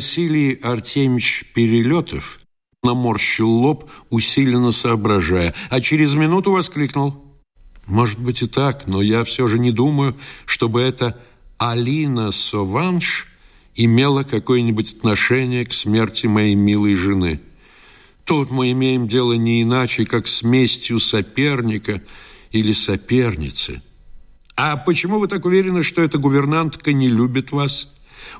Василий Артемьевич Перелетов наморщил лоб, усиленно соображая, а через минуту воскликнул. «Может быть и так, но я все же не думаю, чтобы эта Алина Сованш имела какое-нибудь отношение к смерти моей милой жены. Тут мы имеем дело не иначе, как с местью соперника или соперницы». «А почему вы так уверены, что эта гувернантка не любит вас?»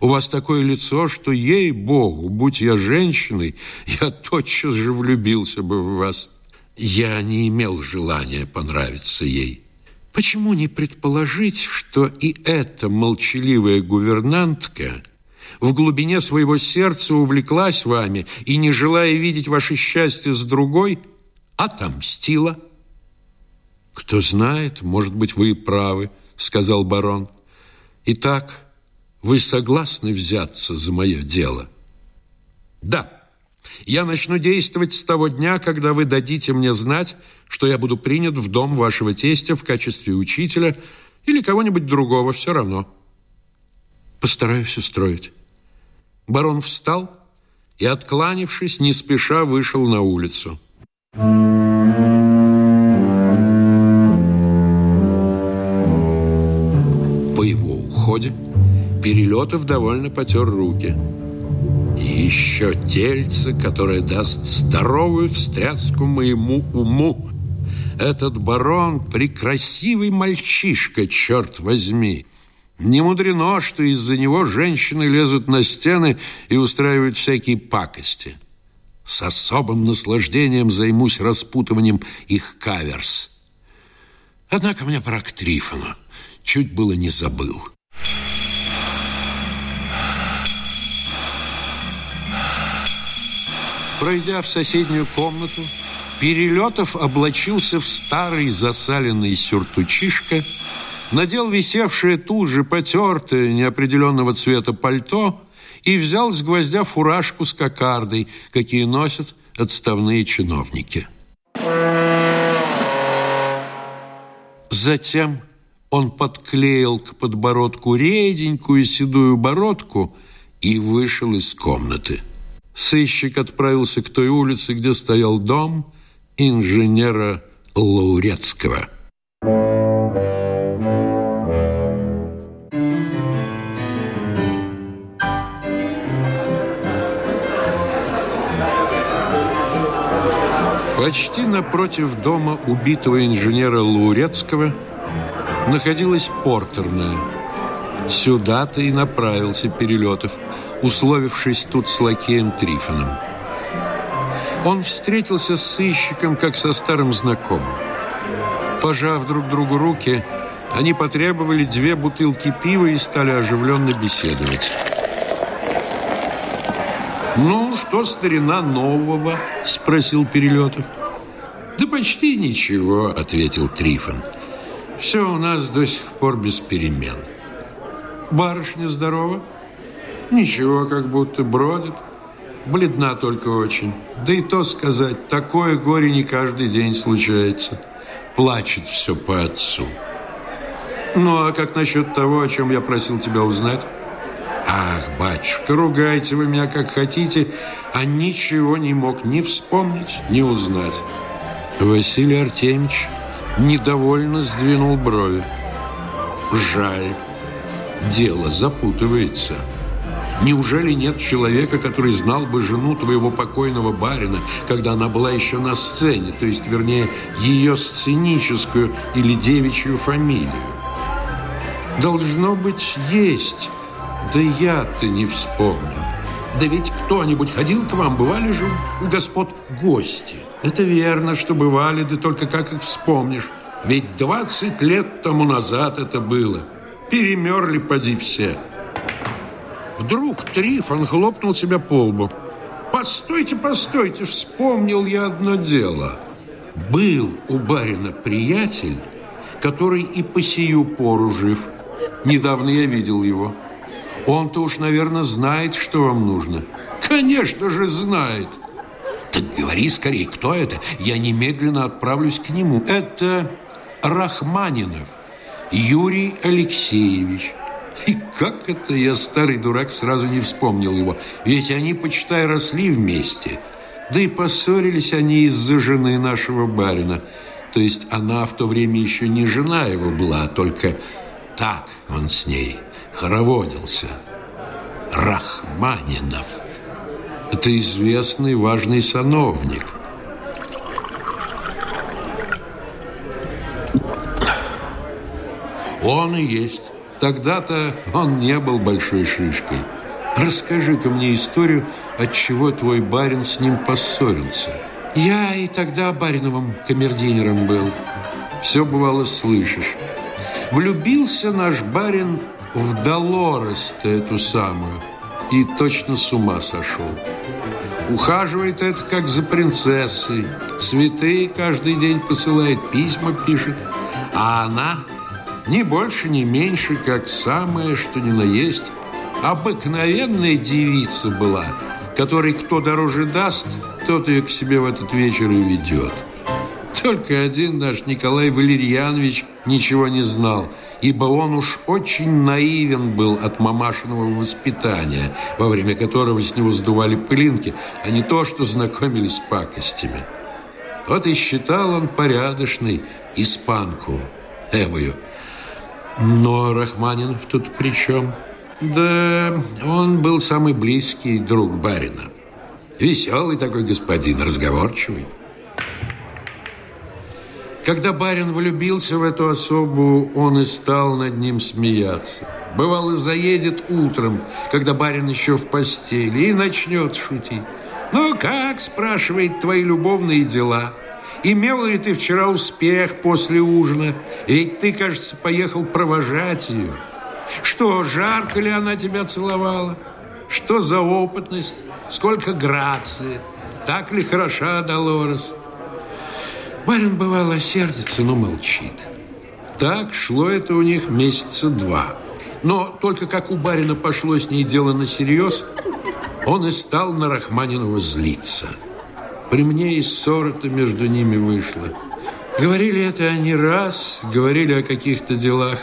У вас такое лицо, что, ей-богу, будь я женщиной, я тотчас же влюбился бы в вас. Я не имел желания понравиться ей. Почему не предположить, что и эта молчаливая гувернантка в глубине своего сердца увлеклась вами и, не желая видеть ваше счастье с другой, отомстила? Кто знает, может быть, вы и правы, сказал барон. Итак, вы согласны взяться за мое дело? Да. Я начну действовать с того дня, когда вы дадите мне знать, что я буду принят в дом вашего тестя в качестве учителя или кого-нибудь другого, все равно. Постараюсь устроить. Барон встал и, откланившись, не спеша вышел на улицу. По его уходе Перелетов довольно потер руки. Еще тельце, которое даст здоровую встряску моему уму. Этот барон – прекрасивый мальчишка, черт возьми. Не мудрено, что из-за него женщины лезут на стены и устраивают всякие пакости. С особым наслаждением займусь распутыванием их каверс. Однако мне про к Чуть было не забыл. Пройдя в соседнюю комнату, Перелетов облачился в старый засаленный сюртучишко, надел висевшее тут же потертое неопределенного цвета пальто и взял с гвоздя фуражку с кокардой, какие носят отставные чиновники. Затем он подклеил к подбородку реденькую седую бородку и вышел из комнаты. Сыщик отправился к той улице, где стоял дом инженера Лаурецкого. Почти напротив дома убитого инженера Лаурецкого находилась портерная – Сюда-то и направился Перелетов, условившись тут с лакеем Трифоном. Он встретился с сыщиком, как со старым знакомым. Пожав друг другу руки, они потребовали две бутылки пива и стали оживленно беседовать. «Ну, что старина нового?» – спросил Перелетов. «Да почти ничего», – ответил Трифон. «Все у нас до сих пор без перемен» барышня здорова? Ничего, как будто бродит. Бледна только очень. Да и то сказать, такое горе не каждый день случается. Плачет все по отцу. Ну, а как насчет того, о чем я просил тебя узнать? Ах, батюшка, ругайте вы меня как хотите, а ничего не мог не вспомнить, не узнать. Василий Артемьевич недовольно сдвинул брови. Жаль дело запутывается. Неужели нет человека, который знал бы жену твоего покойного барина, когда она была еще на сцене, то есть, вернее, ее сценическую или девичью фамилию? Должно быть, есть. Да я-то не вспомню. Да ведь кто-нибудь ходил к вам, бывали же у господ гости. Это верно, что бывали, да только как их вспомнишь. Ведь 20 лет тому назад это было перемерли поди все. Вдруг Трифон хлопнул себя по лбу. «Постойте, постойте, вспомнил я одно дело. Был у барина приятель, который и по сию пору жив. Недавно я видел его. Он-то уж, наверное, знает, что вам нужно». «Конечно же знает!» «Так говори скорее, кто это? Я немедленно отправлюсь к нему. Это Рахманинов». Юрий Алексеевич. И как это я, старый дурак, сразу не вспомнил его. Ведь они, почитай, росли вместе. Да и поссорились они из-за жены нашего барина. То есть она в то время еще не жена его была, а только так он с ней хороводился. Рахманинов. Это известный важный сановник – Он и есть. Тогда-то он не был большой шишкой. Расскажи-ка мне историю, от чего твой барин с ним поссорился. Я и тогда бариновым камердинером был. Все бывало слышишь. Влюбился наш барин в Долорес-то эту самую и точно с ума сошел. Ухаживает это как за принцессой. Цветы каждый день посылает, письма пишет. А она ни больше, ни меньше, как самое, что ни на есть, обыкновенная девица была, которой кто дороже даст, тот ее к себе в этот вечер и ведет. Только один наш Николай Валерьянович ничего не знал, ибо он уж очень наивен был от мамашиного воспитания, во время которого с него сдували пылинки, а не то, что знакомились с пакостями. Вот и считал он порядочный испанку Эвою – но Рахманинов тут при чем? Да он был самый близкий друг барина. Веселый такой господин, разговорчивый. Когда барин влюбился в эту особу, он и стал над ним смеяться. Бывало, заедет утром, когда барин еще в постели, и начнет шутить. «Ну как?» – спрашивает твои любовные дела – Имел ли ты вчера успех после ужина? Ведь ты, кажется, поехал провожать ее. Что, жарко ли она тебя целовала? Что за опытность? Сколько грации? Так ли хороша Долорес? Барин, бывало, сердится, но молчит. Так шло это у них месяца два. Но только как у барина пошло с ней дело на серьез, он и стал на Рахманинова злиться – при мне и ссора то между ними вышла. Говорили это они раз, говорили о каких-то делах.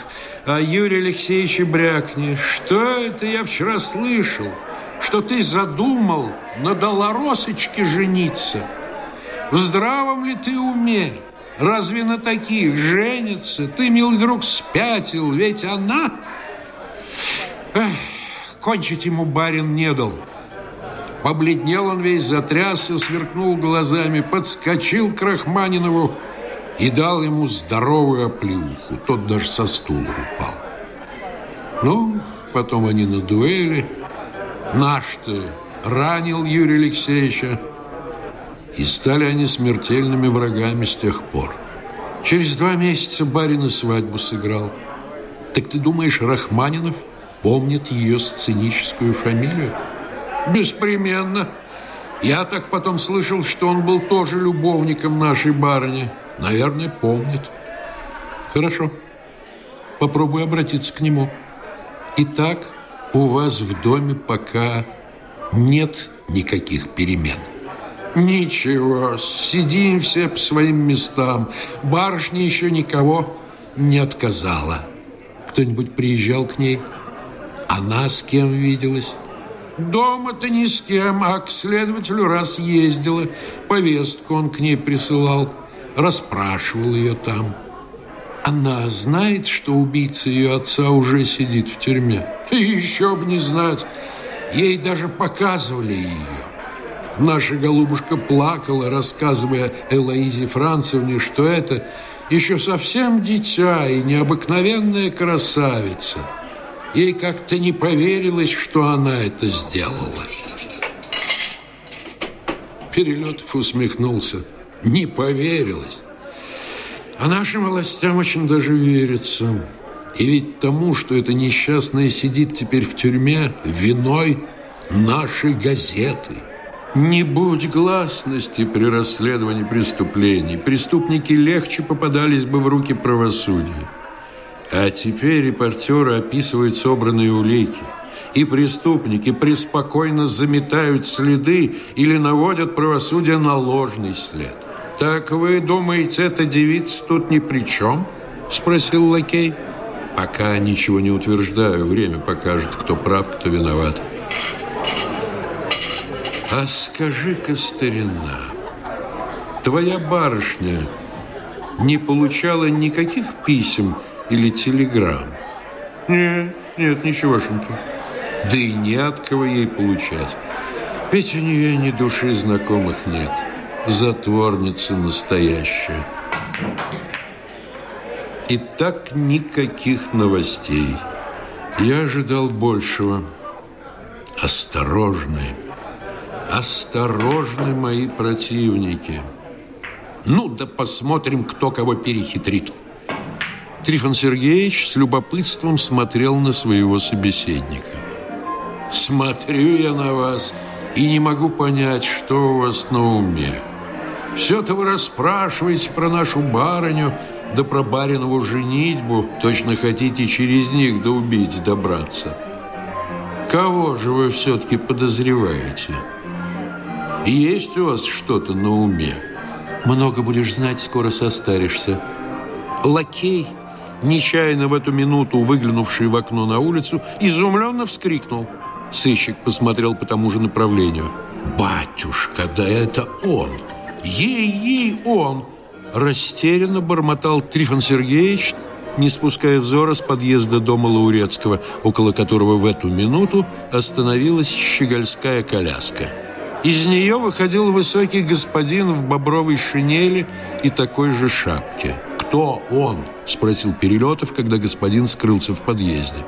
А Юрий Алексеевич и брякни. Что это я вчера слышал? Что ты задумал на Долоросочке жениться? В здравом ли ты уме? Разве на таких женится? Ты, мил друг, спятил, ведь она... Эх, кончить ему барин не дал. Побледнел он весь, затрясся, сверкнул глазами, подскочил к Рахманинову и дал ему здоровую оплеуху. Тот даже со стула упал. Ну, потом они на дуэли. Наш-то ранил Юрия Алексеевича. И стали они смертельными врагами с тех пор. Через два месяца барина свадьбу сыграл. Так ты думаешь, Рахманинов помнит ее сценическую фамилию? Беспременно. Я так потом слышал, что он был тоже любовником нашей барыни. Наверное, помнит. Хорошо. Попробуй обратиться к нему. Итак, у вас в доме пока нет никаких перемен. Ничего, сидим все по своим местам. Барышня еще никого не отказала. Кто-нибудь приезжал к ней? Она с кем виделась? Дома ты ни с кем, а к следователю раз ездила. Повестку он к ней присылал, расспрашивал ее там. Она знает, что убийца ее отца уже сидит в тюрьме. И еще бы не знать. Ей даже показывали ее. Наша голубушка плакала, рассказывая Элоизе Францевне, что это еще совсем дитя и необыкновенная красавица – Ей как-то не поверилось, что она это сделала. Перелетов усмехнулся. Не поверилось. А нашим властям очень даже верится. И ведь тому, что эта несчастная сидит теперь в тюрьме, виной наши газеты. Не будь гласности при расследовании преступлений, преступники легче попадались бы в руки правосудия. А теперь репортеры описывают собранные улики. И преступники преспокойно заметают следы или наводят правосудие на ложный след. «Так вы думаете, эта девица тут ни при чем?» – спросил лакей. «Пока ничего не утверждаю. Время покажет, кто прав, кто виноват». «А скажи-ка, старина, твоя барышня не получала никаких писем или телеграм? Нет, нет, ничегошеньки. Да и не от кого ей получать. Ведь у нее ни души знакомых нет. Затворница настоящая. И так никаких новостей. Я ожидал большего. Осторожные, Осторожны мои противники. Ну да посмотрим, кто кого перехитрит. Трифон Сергеевич с любопытством смотрел на своего собеседника. «Смотрю я на вас и не могу понять, что у вас на уме. Все-то вы расспрашиваете про нашу барыню, да про баринову женитьбу, точно хотите через них до да убить добраться. Кого же вы все-таки подозреваете? Есть у вас что-то на уме?» «Много будешь знать, скоро состаришься», Лакей Нечаянно в эту минуту выглянувший в окно на улицу изумленно вскрикнул. Сыщик посмотрел по тому же направлению. «Батюшка, да это он! Ей-ей он!» Растерянно бормотал Трифон Сергеевич, не спуская взора с подъезда дома Лаурецкого, около которого в эту минуту остановилась щегольская коляска. Из нее выходил высокий господин в бобровой шинели и такой же шапке. «Кто он?» спросил Перелетов, когда господин скрылся в подъезде.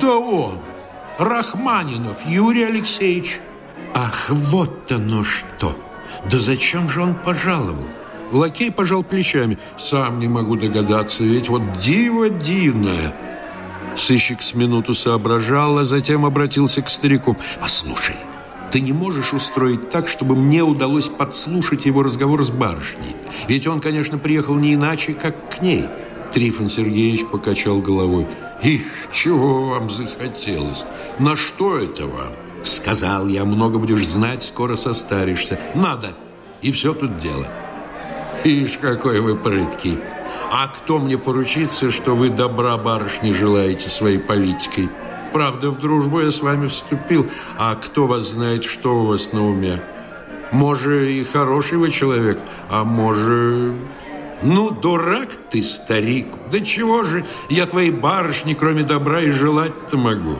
Да он, Рахманинов Юрий Алексеевич. Ах, вот оно что! Да зачем же он пожаловал? Лакей пожал плечами. Сам не могу догадаться, ведь вот диво дивное. Сыщик с минуту соображал, а затем обратился к старику. «Послушай, ты не можешь устроить так, чтобы мне удалось подслушать его разговор с барышней. Ведь он, конечно, приехал не иначе, как к ней. Трифон Сергеевич покачал головой. «Их, чего вам захотелось? На что это вам?» «Сказал я, много будешь знать, скоро состаришься. Надо!» И все тут дело. «Ишь, какой вы прыткий! А кто мне поручится, что вы добра барышни желаете своей политикой? Правда, в дружбу я с вами вступил, а кто вас знает, что у вас на уме? Может, и хороший вы человек, а может, ну, дурак ты, старик, да чего же я твоей барышни кроме добра, и желать-то могу?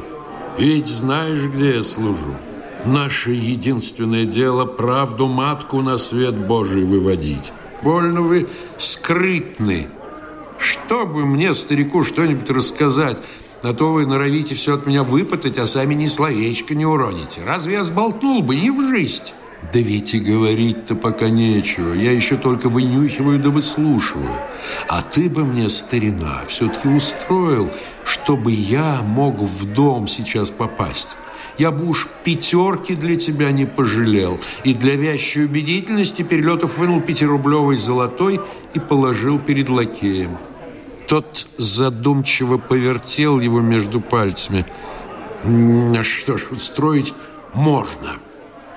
Ведь знаешь, где я служу. Наше единственное дело – правду матку на свет Божий выводить. Больно вы скрытны. Что бы мне, старику, что-нибудь рассказать, а то вы норовите все от меня выпытать, а сами ни словечко не уроните. Разве я сболтнул бы? Не в жизнь. Да ведь и говорить-то пока нечего. Я еще только вынюхиваю да выслушиваю. А ты бы мне, старина, все-таки устроил, чтобы я мог в дом сейчас попасть. Я бы уж пятерки для тебя не пожалел. И для вящей убедительности Перелетов вынул пятирублевый золотой и положил перед лакеем. Тот задумчиво повертел его между пальцами. А что ж, устроить можно. —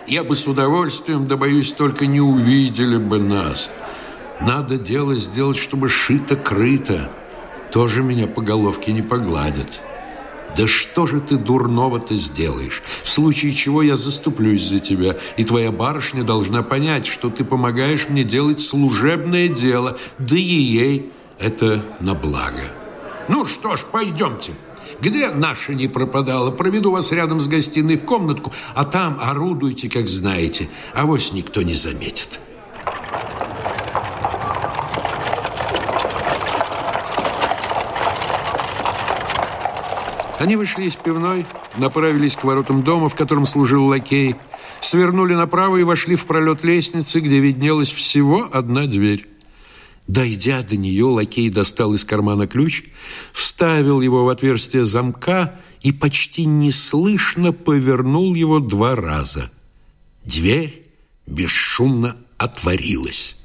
я бы с удовольствием, да боюсь, только не увидели бы нас. Надо дело сделать, чтобы шито-крыто. Тоже меня по головке не погладят. Да что же ты дурного ты сделаешь? В случае чего я заступлюсь за тебя, и твоя барышня должна понять, что ты помогаешь мне делать служебное дело, да и ей это на благо. Ну что ж, пойдемте. Где наша не пропадала? Проведу вас рядом с гостиной в комнатку, а там орудуйте, как знаете. А вось никто не заметит. Они вышли из пивной, направились к воротам дома, в котором служил лакей, свернули направо и вошли в пролет лестницы, где виднелась всего одна дверь. Дойдя до нее, лакей достал из кармана ключ, вставил его в отверстие замка и почти неслышно повернул его два раза. Дверь бесшумно отворилась.